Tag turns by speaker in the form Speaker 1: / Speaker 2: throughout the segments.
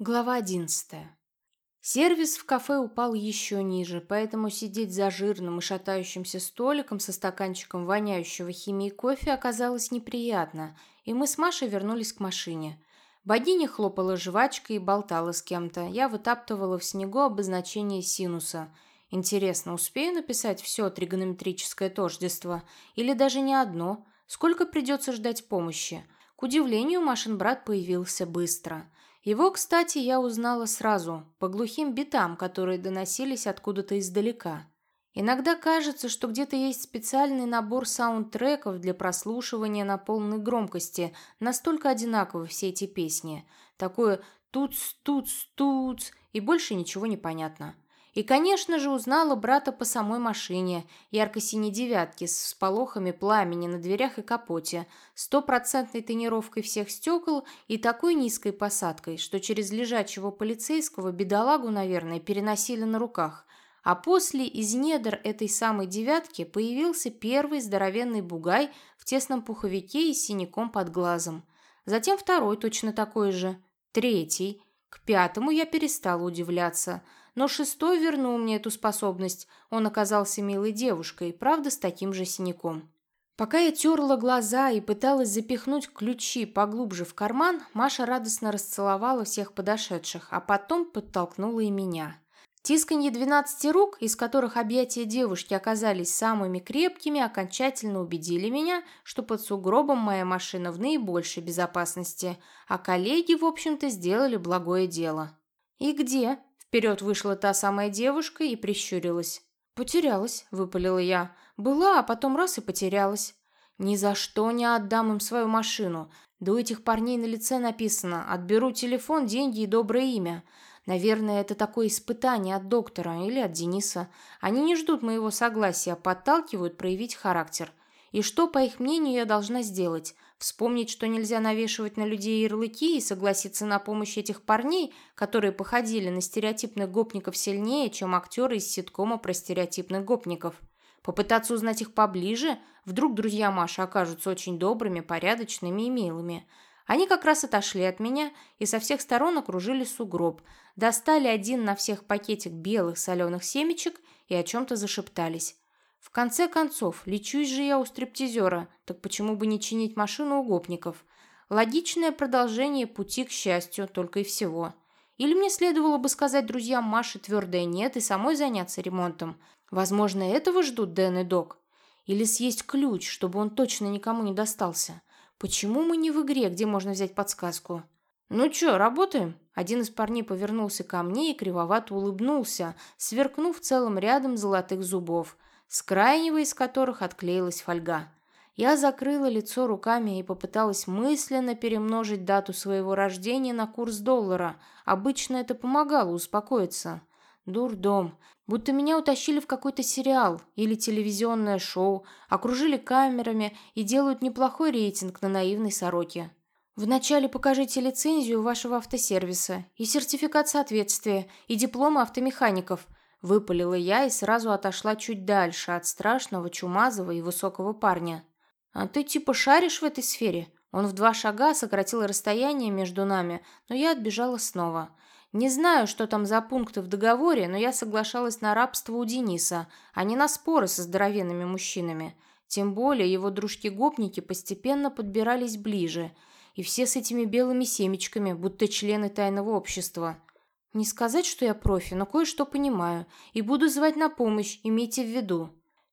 Speaker 1: Глава одиннадцатая. Сервис в кафе упал еще ниже, поэтому сидеть за жирным и шатающимся столиком со стаканчиком воняющего химии кофе оказалось неприятно, и мы с Машей вернулись к машине. Богиня хлопала жвачкой и болтала с кем-то. Я вытаптывала в снегу обозначение синуса. Интересно, успею написать все тригонометрическое тождество? Или даже не одно? Сколько придется ждать помощи? К удивлению, Машин брат появился быстро – его, кстати, я узнала сразу, по глухим битам, которые доносились откуда-то издалека. Иногда кажется, что где-то есть специальный набор саундтреков для прослушивания на полной громкости, настолько одинаковы все эти песни. Такое «туц-туц-туц» и больше ничего не понятно. И, конечно же, узнала брата по самой машине, ярко-синей девятки с всполохами пламени на дверях и капоте, стопроцентной тонировкой всех стекол и такой низкой посадкой, что через лежачего полицейского бедолагу, наверное, переносили на руках. А после из недр этой самой девятки появился первый здоровенный бугай в тесном пуховике и синяком под глазом. Затем второй точно такой же. Третий. К пятому я перестала удивляться – но шестой вернул мне эту способность. Он оказался милой девушкой, правда, с таким же синяком. Пока я терла глаза и пыталась запихнуть ключи поглубже в карман, Маша радостно расцеловала всех подошедших, а потом подтолкнула и меня. Тисканье двенадцати рук, из которых объятия девушки оказались самыми крепкими, окончательно убедили меня, что под сугробом моя машина в наибольшей безопасности, а коллеги, в общем-то, сделали благое дело. «И где?» Вперед вышла та самая девушка и прищурилась. «Потерялась», — выпалила я. «Была, а потом раз и потерялась». «Ни за что не отдам им свою машину. Да у этих парней на лице написано «Отберу телефон, деньги и доброе имя». Наверное, это такое испытание от доктора или от Дениса. Они не ждут моего согласия, подталкивают проявить характер. И что, по их мнению, я должна сделать? Вспомнить, что нельзя навешивать на людей ярлыки и согласиться на помощь этих парней, которые походили на стереотипных гопников сильнее, чем актеры из ситкома про стереотипных гопников. Попытаться узнать их поближе, вдруг друзья Маши окажутся очень добрыми, порядочными и милыми. Они как раз отошли от меня и со всех сторон окружили сугроб, достали один на всех пакетик белых соленых семечек и о чем-то зашептались. В конце концов, лечусь же я у стриптизера, так почему бы не чинить машину у гопников? Логичное продолжение пути к счастью, только и всего. Или мне следовало бы сказать друзьям Маши твердое «нет» и самой заняться ремонтом. Возможно, этого ждут Дэн и Док. Или съесть ключ, чтобы он точно никому не достался. Почему мы не в игре, где можно взять подсказку? «Ну чё, работаем?» Один из парней повернулся ко мне и кривовато улыбнулся, сверкнув целым рядом золотых зубов с крайнего из которых отклеилась фольга. Я закрыла лицо руками и попыталась мысленно перемножить дату своего рождения на курс доллара. Обычно это помогало успокоиться. Дурдом. Будто меня утащили в какой-то сериал или телевизионное шоу, окружили камерами и делают неплохой рейтинг на наивной сороке. Вначале покажите лицензию вашего автосервиса и сертификат соответствия, и дипломы автомехаников – Выпалила я и сразу отошла чуть дальше от страшного, чумазого и высокого парня. «А ты типа шаришь в этой сфере?» Он в два шага сократил расстояние между нами, но я отбежала снова. Не знаю, что там за пункты в договоре, но я соглашалась на рабство у Дениса, а не на споры со здоровенными мужчинами. Тем более его дружки-гопники постепенно подбирались ближе, и все с этими белыми семечками, будто члены тайного общества. Не сказать, что я профи, но кое-что понимаю. И буду звать на помощь, имейте в виду.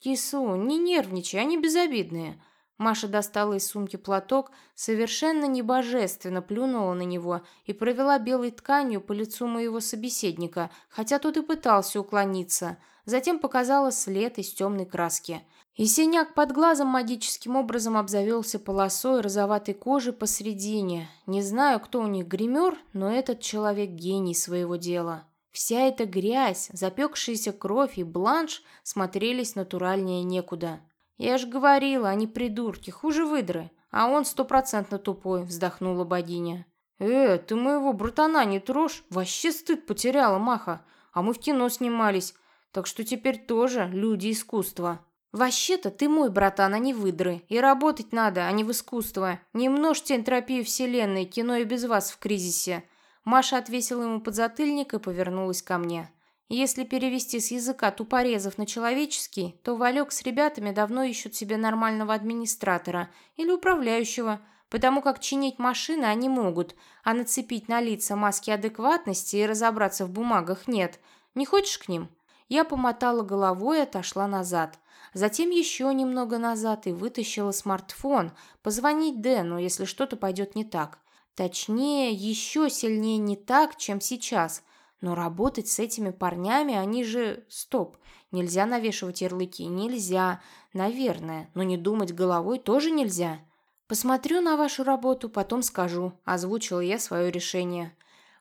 Speaker 1: Кису, не нервничай, они безобидные. Маша достала из сумки платок, совершенно небожественно плюнула на него и провела белой тканью по лицу моего собеседника, хотя тот и пытался уклониться. Затем показала след из темной краски. И синяк под глазом магическим образом обзавелся полосой розоватой кожи посредине. Не знаю, кто у них гример, но этот человек гений своего дела. Вся эта грязь, запекшаяся кровь и бланш смотрелись натуральнее некуда. «Я ж говорила, они придурки, хуже выдры, а он стопроцентно тупой», — вздохнула богиня. «Э, ты моего братана не трожь, вообще стыд потеряла, Маха, а мы в кино снимались, так что теперь тоже люди искусства». «Вообще-то ты мой братан, а не выдры. И работать надо, а не в искусство. Не множьте энтропию вселенной, кино и без вас в кризисе». Маша отвесила ему подзатыльник и повернулась ко мне. Если перевести с языка тупорезов на человеческий, то Валек с ребятами давно ищут себе нормального администратора или управляющего, потому как чинить машины они могут, а нацепить на лица маски адекватности и разобраться в бумагах нет. Не хочешь к ним? Я помотала головой и отошла назад. Затем еще немного назад и вытащила смартфон, позвонить Дэну, если что-то пойдет не так. Точнее, еще сильнее не так, чем сейчас – но работать с этими парнями, они же... Стоп, нельзя навешивать ярлыки, нельзя. Наверное, но не думать головой тоже нельзя. Посмотрю на вашу работу, потом скажу, озвучила я свое решение.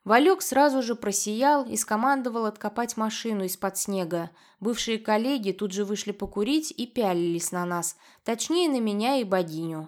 Speaker 1: Валек сразу же просиял и скомандовал откопать машину из-под снега. Бывшие коллеги тут же вышли покурить и пялились на нас, точнее на меня и богиню.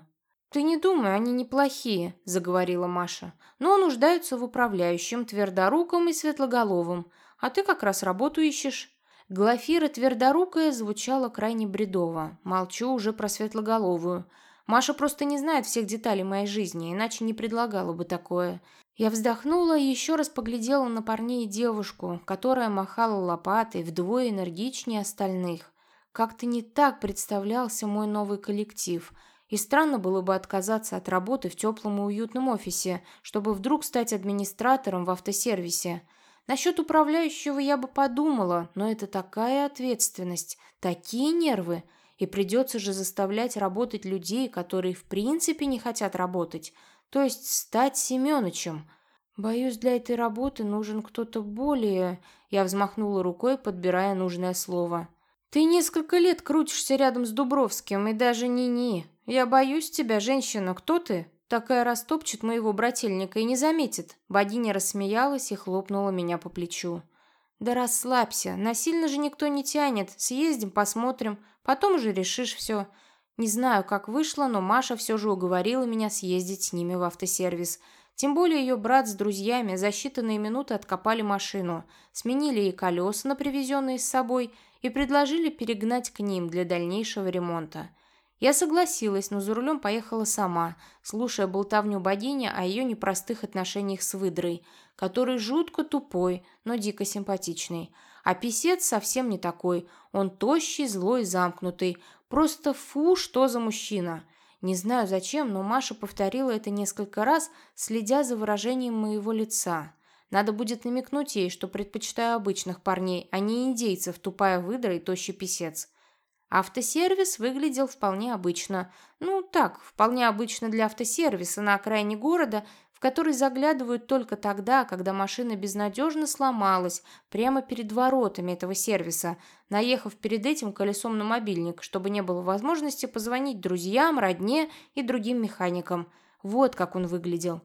Speaker 1: «Ты не думай, они неплохие», – заговорила Маша. «Но нуждаются в управляющем, твердоруком и светлоголовом. А ты как раз работу ищешь». Глафира твердорукая звучала крайне бредово. Молчу уже про светлоголовую. Маша просто не знает всех деталей моей жизни, иначе не предлагала бы такое. Я вздохнула и еще раз поглядела на парней и девушку, которая махала лопатой вдвое энергичнее остальных. Как-то не так представлялся мой новый коллектив – и странно было бы отказаться от работы в теплом и уютном офисе, чтобы вдруг стать администратором в автосервисе. Насчет управляющего я бы подумала, но это такая ответственность, такие нервы. И придется же заставлять работать людей, которые в принципе не хотят работать. То есть стать Семёнычем. Боюсь, для этой работы нужен кто-то более... Я взмахнула рукой, подбирая нужное слово. «Ты несколько лет крутишься рядом с Дубровским, и даже не-не. «Я боюсь тебя, женщина. Кто ты?» Такая растопчет моего брательника и не заметит. Богиня рассмеялась и хлопнула меня по плечу. «Да расслабься. Насильно же никто не тянет. Съездим, посмотрим. Потом уже решишь все. Не знаю, как вышло, но Маша все же уговорила меня съездить с ними в автосервис. Тем более ее брат с друзьями за считанные минуты откопали машину, сменили ей колеса на привезенные с собой и предложили перегнать к ним для дальнейшего ремонта. Я согласилась, но за рулем поехала сама, слушая болтовню богини о ее непростых отношениях с выдрой, который жутко тупой, но дико симпатичный. А писец совсем не такой, он тощий, злой, замкнутый. Просто фу, что за мужчина. Не знаю зачем, но Маша повторила это несколько раз, следя за выражением моего лица. Надо будет намекнуть ей, что предпочитаю обычных парней, а не индейцев, тупая выдра и тощий писец. Автосервис выглядел вполне обычно. Ну, так, вполне обычно для автосервиса на окраине города, который заглядывают только тогда, когда машина безнадежно сломалась прямо перед воротами этого сервиса, наехав перед этим колесом на мобильник, чтобы не было возможности позвонить друзьям, родне и другим механикам. Вот как он выглядел.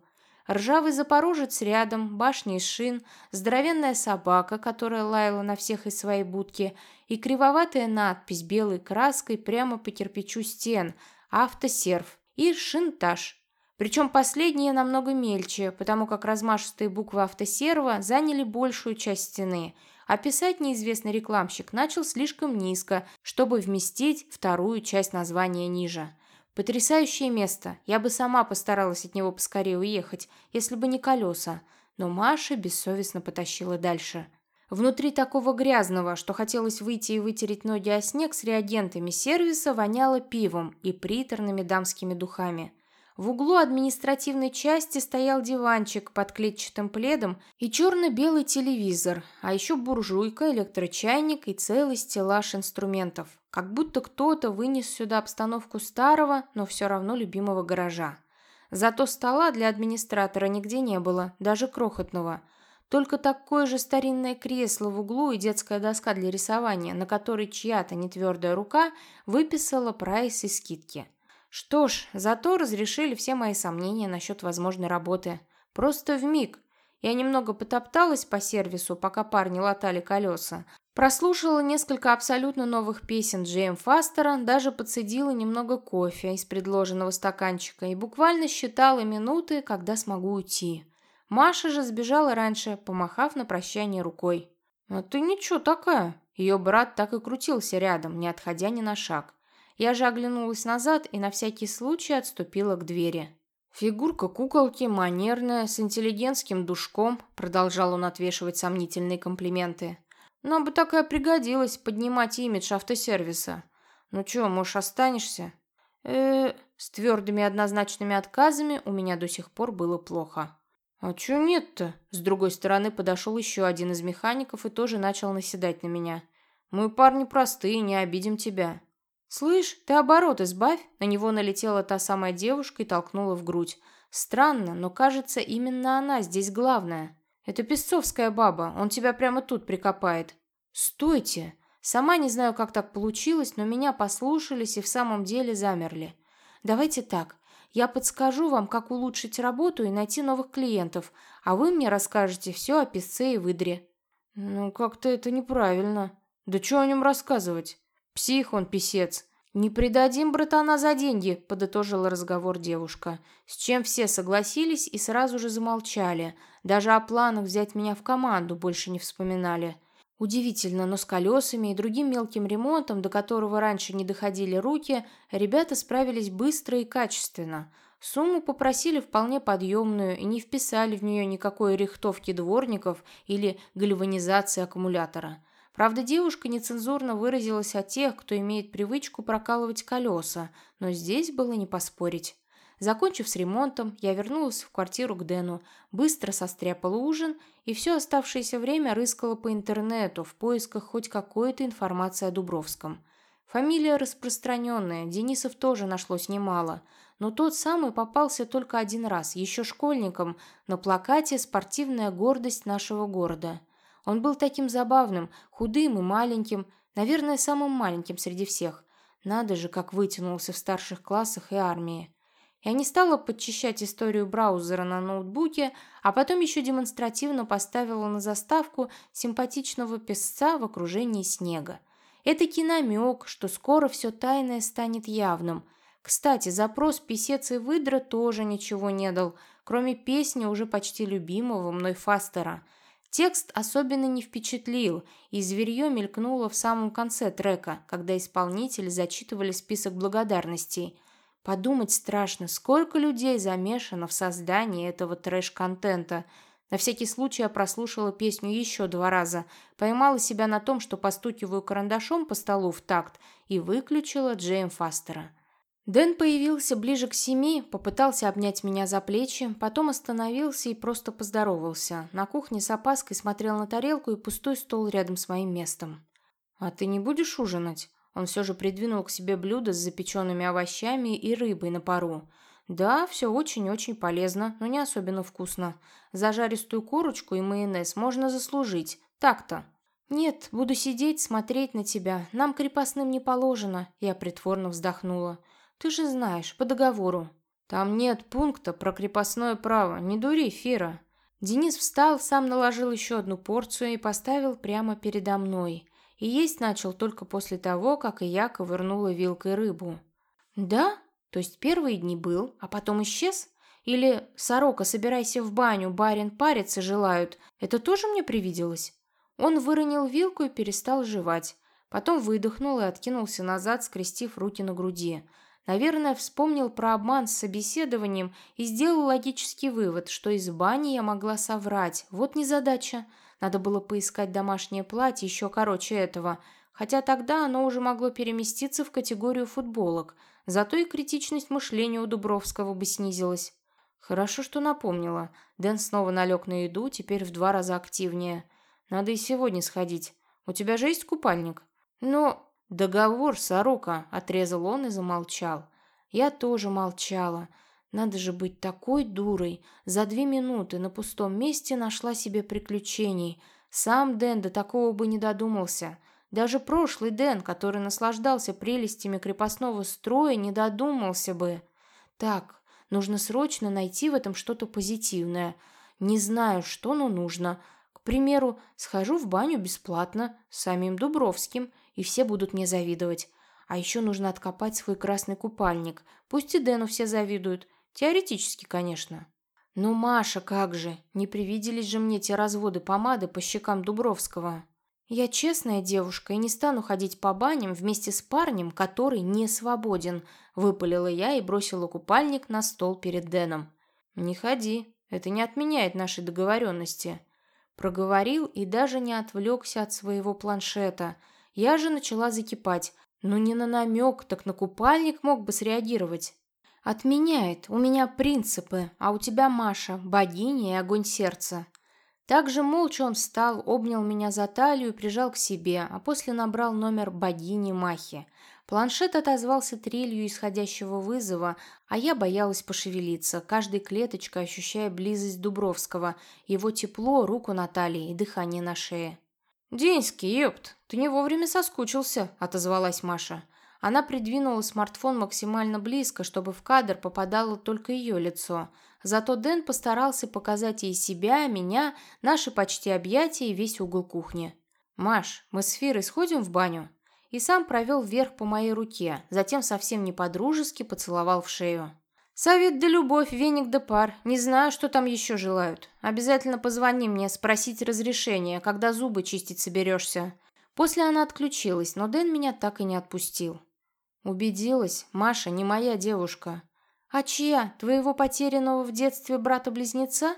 Speaker 1: Ржавый запорожец рядом, башня из шин, здоровенная собака, которая лаяла на всех из своей будки, и кривоватая надпись белой краской прямо по кирпичу стен «Автосерв» и «Шинтаж». Причем последние намного мельче, потому как размашистые буквы автосерва заняли большую часть стены, а писать неизвестный рекламщик начал слишком низко, чтобы вместить вторую часть названия ниже. Потрясающее место. Я бы сама постаралась от него поскорее уехать, если бы не колеса. Но Маша бессовестно потащила дальше. Внутри такого грязного, что хотелось выйти и вытереть ноги о снег с реагентами сервиса, воняло пивом и приторными дамскими духами. В углу административной части стоял диванчик под клетчатым пледом и черно-белый телевизор, а еще буржуйка, электрочайник и целый стеллаж инструментов. Как будто кто-то вынес сюда обстановку старого, но все равно любимого гаража. Зато стола для администратора нигде не было, даже крохотного. Только такое же старинное кресло в углу и детская доска для рисования, на которой чья-то нетвердая рука выписала прайс и скидки. Что ж, зато разрешили все мои сомнения насчет возможной работы. Просто в миг. Я немного потопталась по сервису, пока парни латали колеса. Прослушала несколько абсолютно новых песен Джейм Фастера, даже подсадила немного кофе из предложенного стаканчика и буквально считала минуты, когда смогу уйти. Маша же сбежала раньше, помахав на прощание рукой. «А ты ничего такая!» Ее брат так и крутился рядом, не отходя ни на шаг. Я же оглянулась назад и на всякий случай отступила к двери. Фигурка куколки, манерная, с интеллигентским душком, продолжал он отвешивать сомнительные комплименты. Нам бы такая пригодилась поднимать имидж автосервиса. Ну чё, может, останешься? э С твердыми однозначными отказами у меня до сих пор было плохо. «А чё нет-то?» С другой стороны подошел еще один из механиков и тоже начал наседать на меня. «Мы парни простые, не обидим тебя». «Слышь, ты оборот избавь!» На него налетела та самая девушка и толкнула в грудь. Странно, но кажется, именно она здесь главная. Это песцовская баба, он тебя прямо тут прикопает. «Стойте!» Сама не знаю, как так получилось, но меня послушались и в самом деле замерли. Давайте так, я подскажу вам, как улучшить работу и найти новых клиентов, а вы мне расскажете все о песце и выдре». «Ну, как-то это неправильно. Да что о нем рассказывать? Псих он, писец. Не предадим братана за деньги», — подытожила разговор девушка, с чем все согласились и сразу же замолчали. Даже о планах взять меня в команду больше не вспоминали. Удивительно, но с колесами и другим мелким ремонтом, до которого раньше не доходили руки, ребята справились быстро и качественно. Сумму попросили вполне подъемную и не вписали в нее никакой рихтовки дворников или гальванизации аккумулятора. Правда, девушка нецензурно выразилась о тех, кто имеет привычку прокалывать колеса, но здесь было не поспорить. Закончив с ремонтом, я вернулась в квартиру к Дэну, быстро состряпала ужин и все оставшееся время рыскала по интернету в поисках хоть какой-то информации о Дубровском. Фамилия распространенная, Денисов тоже нашлось немало, но тот самый попался только один раз, еще школьником, на плакате «Спортивная гордость нашего города». Он был таким забавным, худым и маленьким, наверное, самым маленьким среди всех. Надо же, как вытянулся в старших классах и армии. Я не стала подчищать историю браузера на ноутбуке, а потом еще демонстративно поставила на заставку симпатичного песца в окружении снега. Это киномек, что скоро все тайное станет явным. Кстати, запрос «Песец и выдра» тоже ничего не дал, кроме песни уже почти любимого мной Фастера. Текст особенно не впечатлил, и зверье мелькнуло в самом конце трека, когда исполнители зачитывали список благодарностей – Подумать страшно, сколько людей замешано в создании этого трэш-контента. На всякий случай я прослушала песню еще два раза, поймала себя на том, что постукиваю карандашом по столу в такт и выключила Джейм Фастера. Дэн появился ближе к семи, попытался обнять меня за плечи, потом остановился и просто поздоровался. На кухне с опаской смотрел на тарелку и пустой стол рядом с моим местом. «А ты не будешь ужинать?» Он все же придвинул к себе блюдо с запеченными овощами и рыбой на пару. Да, все очень-очень полезно, но не особенно вкусно. Зажаристую курочку и майонез можно заслужить. Так-то. «Нет, буду сидеть, смотреть на тебя. Нам крепостным не положено», — я притворно вздохнула. «Ты же знаешь, по договору». «Там нет пункта про крепостное право. Не дури, Фира». Денис встал, сам наложил еще одну порцию и поставил прямо передо мной и есть начал только после того, как и я ковырнула вилкой рыбу. «Да? То есть первые дни был, а потом исчез? Или «Сорока, собирайся в баню, барин париться желают» – это тоже мне привиделось?» Он выронил вилку и перестал жевать. Потом выдохнул и откинулся назад, скрестив руки на груди. Наверное, вспомнил про обман с собеседованием и сделал логический вывод, что из бани я могла соврать. Вот незадача. Надо было поискать домашнее платье еще короче этого, хотя тогда оно уже могло переместиться в категорию футболок, зато и критичность мышления у Дубровского бы снизилась. Хорошо, что напомнила. Дэн снова налег на еду, теперь в два раза активнее. Надо и сегодня сходить. У тебя же есть купальник? Но... Договор, сорока, отрезал он и замолчал. Я тоже молчала. Надо же быть такой дурой. За две минуты на пустом месте нашла себе приключений. Сам Дэн до такого бы не додумался. Даже прошлый Дэн, который наслаждался прелестями крепостного строя, не додумался бы. Так, нужно срочно найти в этом что-то позитивное. Не знаю, что, но нужно. К примеру, схожу в баню бесплатно с самим Дубровским, и все будут мне завидовать. А еще нужно откопать свой красный купальник. Пусть и Дэну все завидуют. Теоретически, конечно. Но Маша, как же, не привиделись же мне те разводы помады по щекам Дубровского. Я честная девушка и не стану ходить по баням вместе с парнем, который не свободен. выпалила я и бросила купальник на стол перед Дэном. «Не ходи, это не отменяет нашей договоренности». Проговорил и даже не отвлекся от своего планшета. Я же начала закипать. Ну не на намек, так на купальник мог бы среагировать. «Отменяет. У меня принципы, а у тебя Маша, богиня и огонь сердца». Также молча он встал, обнял меня за талию и прижал к себе, а после набрал номер богини Махи. Планшет отозвался трелью исходящего вызова, а я боялась пошевелиться, каждой клеточкой ощущая близость Дубровского, его тепло, руку на талии и дыхание на шее. «Деньский, ёпт, ты не вовремя соскучился», — отозвалась Маша. Она придвинула смартфон максимально близко, чтобы в кадр попадало только ее лицо. Зато Дэн постарался показать ей себя, меня, наши почти объятия и весь угол кухни. «Маш, мы с Фирой сходим в баню?» И сам провел вверх по моей руке, затем совсем не по-дружески поцеловал в шею. «Совет да любовь, веник да пар. Не знаю, что там еще желают. Обязательно позвони мне, спросить разрешения, когда зубы чистить соберешься». После она отключилась, но Дэн меня так и не отпустил. Убедилась, Маша не моя девушка. А чья? Твоего потерянного в детстве брата-близнеца?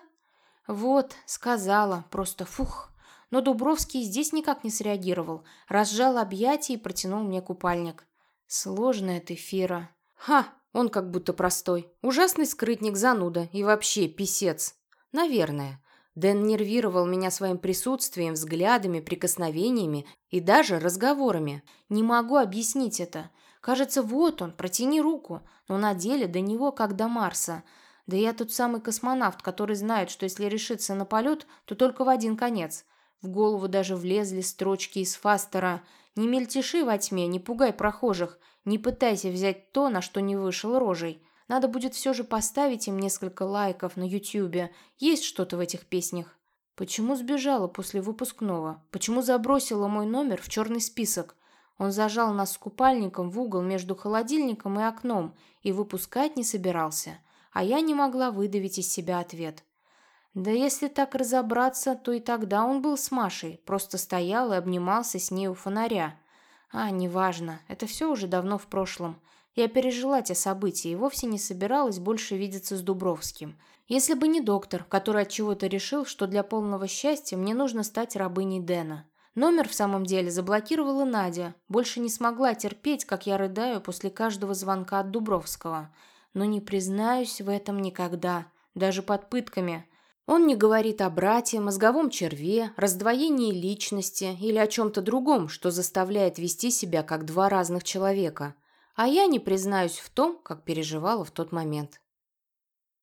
Speaker 1: Вот, сказала, просто фух. Но Дубровский здесь никак не среагировал, разжал объятия и протянул мне купальник. Сложная ты, Фира. Ха, он как будто простой. Ужасный скрытник, зануда и вообще писец. Наверное. Дэн нервировал меня своим присутствием, взглядами, прикосновениями и даже разговорами. Не могу объяснить это. Кажется, вот он, протяни руку, но на деле до него как до Марса. Да я тот самый космонавт, который знает, что если решиться на полет, то только в один конец. В голову даже влезли строчки из Фастера «Не мельтеши во тьме, не пугай прохожих, не пытайся взять то, на что не вышел рожей». Надо будет все же поставить им несколько лайков на Ютьюбе. Есть что-то в этих песнях. Почему сбежала после выпускного? Почему забросила мой номер в черный список? Он зажал нас с купальником в угол между холодильником и окном и выпускать не собирался, а я не могла выдавить из себя ответ. Да если так разобраться, то и тогда он был с Машей, просто стоял и обнимался с ней у фонаря. А, неважно, это все уже давно в прошлом. Я пережила те события и вовсе не собиралась больше видеться с Дубровским. Если бы не доктор, который от чего-то решил, что для полного счастья мне нужно стать рабыней Дэна. Номер в самом деле заблокировала Надя. Больше не смогла терпеть, как я рыдаю после каждого звонка от Дубровского. Но не признаюсь в этом никогда, даже под пытками. Он не говорит о брате, мозговом черве, раздвоении личности или о чем-то другом, что заставляет вести себя как два разных человека. А я не признаюсь в том, как переживала в тот момент.